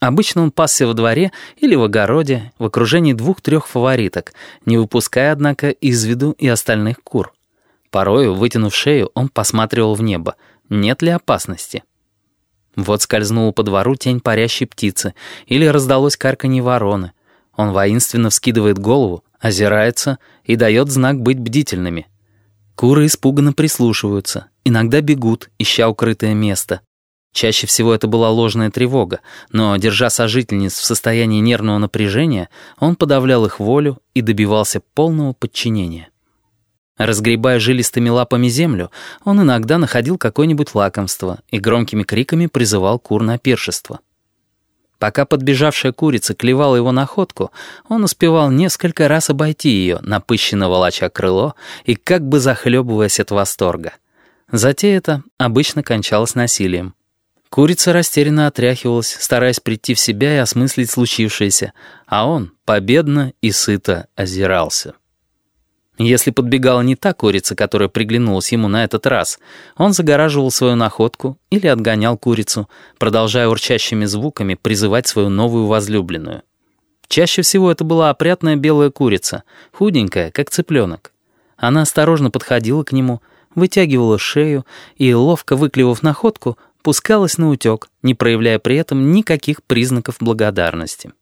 Обычно он пасся во дворе или в огороде в окружении двух-трех фавориток, не выпуская, однако, из виду и остальных кур. Порою, вытянув шею, он посматривал в небо, нет ли опасности. Вот скользнула по двору тень парящей птицы, или раздалось карканье вороны. Он воинственно вскидывает голову, озирается и дает знак быть бдительными. Куры испуганно прислушиваются, иногда бегут, ища укрытое место. Чаще всего это была ложная тревога, но, держа сожительниц в состоянии нервного напряжения, он подавлял их волю и добивался полного подчинения. Разгребая жилистыми лапами землю, он иногда находил какое-нибудь лакомство и громкими криками призывал кур на пиршество. Пока подбежавшая курица клевала его находку, он успевал несколько раз обойти ее, напыщенно волоча крыло и как бы захлебываясь от восторга. Затея это обычно кончалась насилием. Курица растерянно отряхивалась, стараясь прийти в себя и осмыслить случившееся, а он победно и сыто озирался. Если подбегала не та курица, которая приглянулась ему на этот раз, он загораживал свою находку или отгонял курицу, продолжая урчащими звуками призывать свою новую возлюбленную. Чаще всего это была опрятная белая курица, худенькая, как цыпленок. Она осторожно подходила к нему, вытягивала шею и, ловко выклевав находку, пускалась на утек, не проявляя при этом никаких признаков благодарности.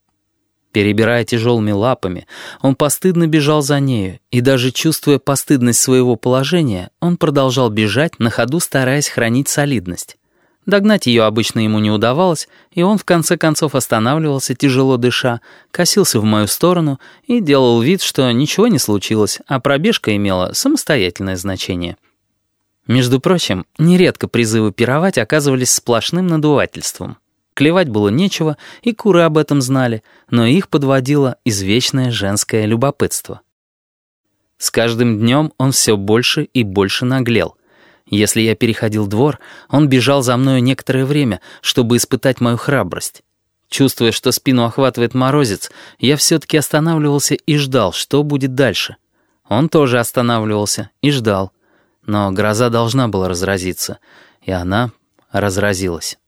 Перебирая тяжелыми лапами, он постыдно бежал за нею, и даже чувствуя постыдность своего положения, он продолжал бежать, на ходу стараясь хранить солидность. Догнать ее обычно ему не удавалось, и он в конце концов останавливался, тяжело дыша, косился в мою сторону и делал вид, что ничего не случилось, а пробежка имела самостоятельное значение. Между прочим, нередко призывы пировать оказывались сплошным надувательством. Клевать было нечего, и куры об этом знали, но их подводило извечное женское любопытство. С каждым днем он все больше и больше наглел. Если я переходил двор, он бежал за мною некоторое время, чтобы испытать мою храбрость. Чувствуя, что спину охватывает морозец, я все-таки останавливался и ждал, что будет дальше. Он тоже останавливался и ждал. Но гроза должна была разразиться, и она разразилась.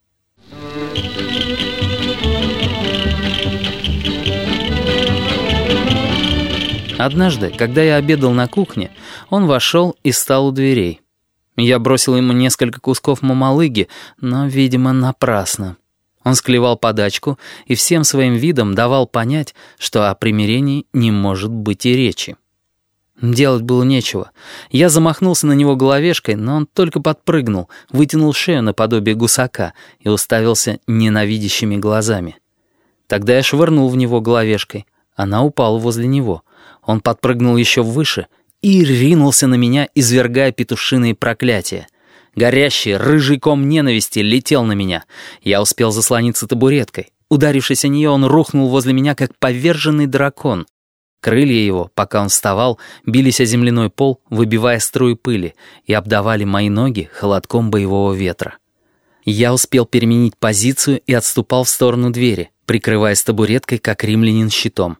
Однажды, когда я обедал на кухне, он вошел и стал у дверей. Я бросил ему несколько кусков мамалыги, но, видимо, напрасно. Он склевал подачку и всем своим видом давал понять, что о примирении не может быть и речи. Делать было нечего. Я замахнулся на него головешкой, но он только подпрыгнул, вытянул шею наподобие гусака и уставился ненавидящими глазами. Тогда я швырнул в него головешкой. Она упала возле него. Он подпрыгнул еще выше и ринулся на меня, извергая петушиные проклятия. Горящий, рыжий ком ненависти летел на меня. Я успел заслониться табуреткой. Ударившись о нее, он рухнул возле меня, как поверженный дракон. Крылья его, пока он вставал, бились о земляной пол, выбивая струи пыли, и обдавали мои ноги холодком боевого ветра. Я успел переменить позицию и отступал в сторону двери, прикрываясь табуреткой, как римлянин щитом.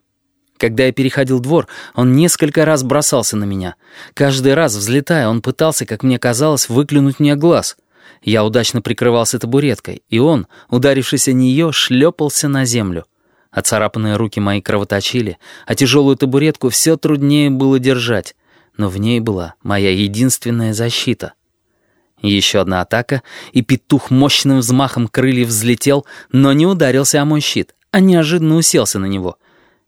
Когда я переходил двор, он несколько раз бросался на меня. Каждый раз, взлетая, он пытался, как мне казалось, выклюнуть мне глаз. Я удачно прикрывался табуреткой, и он, ударившись о нее, шлепался на землю. Оцарапанные руки мои кровоточили, а тяжелую табуретку все труднее было держать. Но в ней была моя единственная защита. Еще одна атака, и петух мощным взмахом крыльев взлетел, но не ударился о мой щит, а неожиданно уселся на него.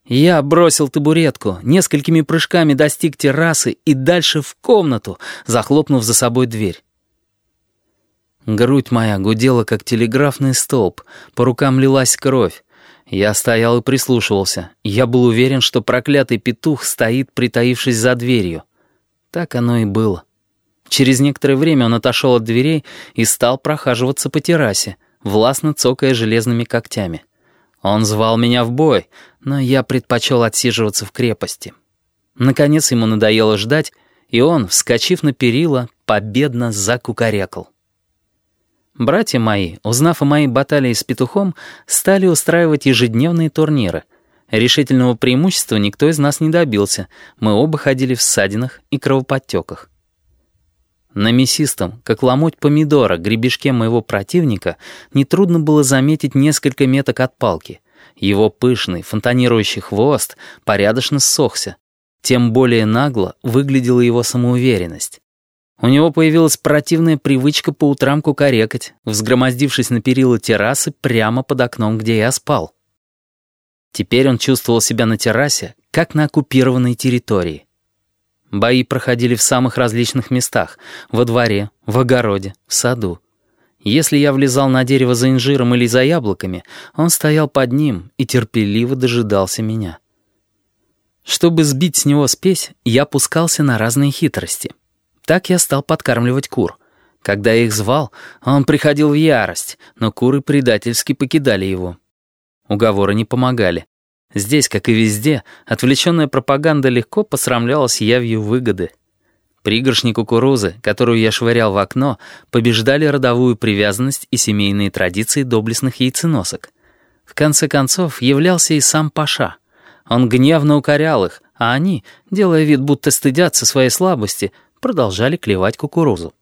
Я бросил табуретку, несколькими прыжками достиг террасы и дальше в комнату, захлопнув за собой дверь. Грудь моя гудела, как телеграфный столб, по рукам лилась кровь. Я стоял и прислушивался. Я был уверен, что проклятый петух стоит, притаившись за дверью. Так оно и было. Через некоторое время он отошел от дверей и стал прохаживаться по террасе, властно цокая железными когтями. Он звал меня в бой, но я предпочел отсиживаться в крепости. Наконец ему надоело ждать, и он, вскочив на перила, победно закукарекал. Братья мои, узнав о моей баталии с петухом, стали устраивать ежедневные турниры. Решительного преимущества никто из нас не добился, мы оба ходили в ссадинах и кровоподтеках. На мясистом, как ломоть помидора, гребешке моего противника нетрудно было заметить несколько меток от палки. Его пышный, фонтанирующий хвост порядочно ссохся. Тем более нагло выглядела его самоуверенность. У него появилась противная привычка по утрам кукарекать, взгромоздившись на перила террасы прямо под окном, где я спал. Теперь он чувствовал себя на террасе, как на оккупированной территории. Бои проходили в самых различных местах — во дворе, в огороде, в саду. Если я влезал на дерево за инжиром или за яблоками, он стоял под ним и терпеливо дожидался меня. Чтобы сбить с него спесь, я пускался на разные хитрости. Так я стал подкармливать кур. Когда я их звал, он приходил в ярость, но куры предательски покидали его. Уговоры не помогали. Здесь, как и везде, отвлеченная пропаганда легко посрамлялась явью выгоды. Пригоршни кукурузы, которую я швырял в окно, побеждали родовую привязанность и семейные традиции доблестных яйценосок. В конце концов, являлся и сам Паша. Он гневно укорял их, а они, делая вид, будто стыдятся своей слабости, продолжали клевать кукурузу.